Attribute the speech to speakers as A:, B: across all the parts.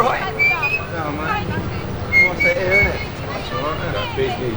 A: alright? No, mate. What's that here, innit? That's alright, innit? Big, big.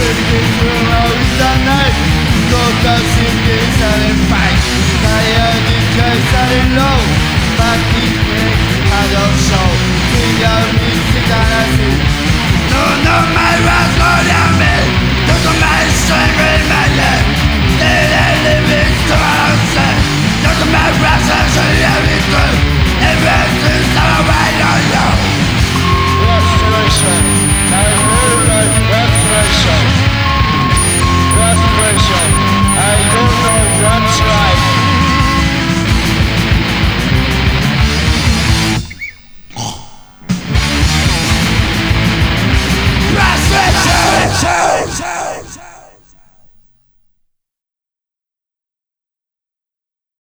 A: Let it get through Gotas inside and fight Higher details are in low But it makes I don't show Figure me sit
B: No, no, my yeah